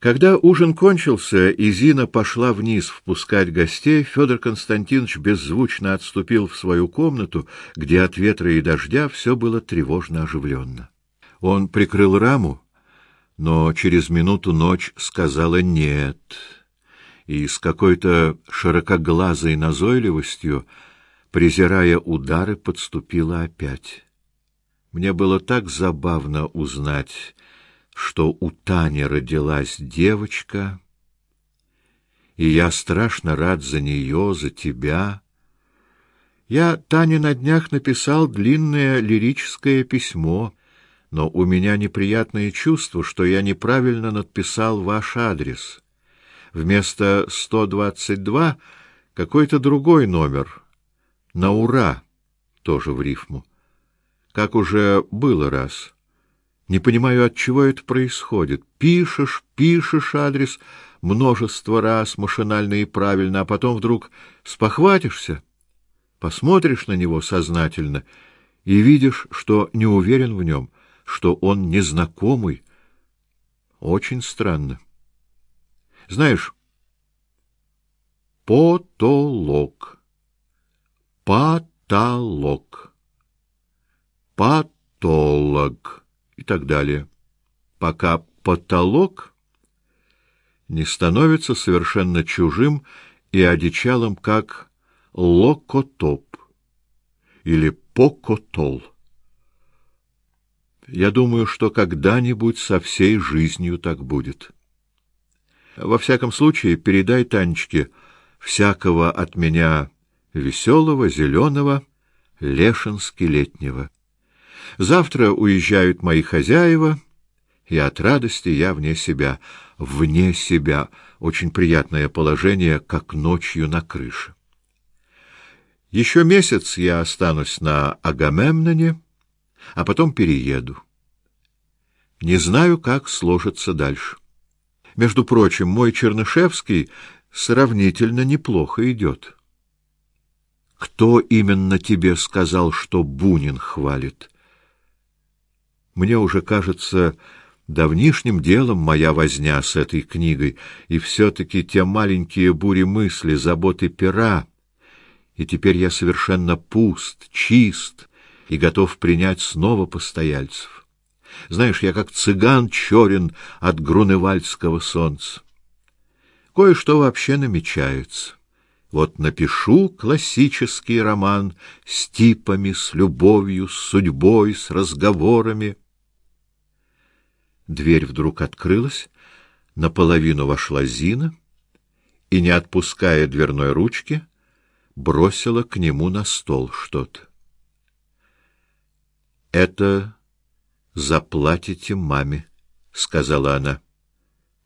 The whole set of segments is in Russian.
Когда ужин кончился и Зина пошла вниз впускать гостей, Федор Константинович беззвучно отступил в свою комнату, где от ветра и дождя все было тревожно оживленно. Он прикрыл раму, но через минуту ночь сказала «нет», и с какой-то широкоглазой назойливостью, презирая удары, подступила опять. Мне было так забавно узнать что у Тани родилась девочка, и я страшно рад за нее, за тебя. Я Тане на днях написал длинное лирическое письмо, но у меня неприятное чувство, что я неправильно надписал ваш адрес. Вместо 122 какой-то другой номер. На ура, тоже в рифму. Как уже было раз. Не понимаю, от чего это происходит. Пишешь, пишешь адрес множество раз, машинально и правильно, а потом вдруг спохватишься, посмотришь на него сознательно и видишь, что не уверен в нем, что он незнакомый. Очень странно. Знаешь, потолок, потолок, потолок и так далее, пока потолок не становится совершенно чужим и одичалым, как локотоп или покотол. Я думаю, что когда-нибудь со всей жизнью так будет. Во всяком случае, передай Танечке всякого от меня веселого, зеленого, лешински-летнего. Завтра уезжают мои хозяева, и от радости я вне себя, вне себя. Очень приятное положение, как ночью на крыше. Еще месяц я останусь на Агамемноне, а потом перееду. Не знаю, как сложится дальше. Между прочим, мой Чернышевский сравнительно неплохо идет. Кто именно тебе сказал, что Бунин хвалит? Мне уже кажется давнишним делом моя возня с этой книгой, и все-таки те маленькие бури мысли, заботы пера, и теперь я совершенно пуст, чист и готов принять снова постояльцев. Знаешь, я как цыган черен от груневальдского солнца. Кое-что вообще намечается. Вот напишу классический роман с типами, с любовью, с судьбой, с разговорами — Дверь вдруг открылась, наполовину вошла Зина и, не отпуская дверной ручки, бросила к нему на стол что-то. «Это заплатите маме», — сказала она.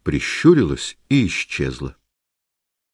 Прищурилась и исчезла.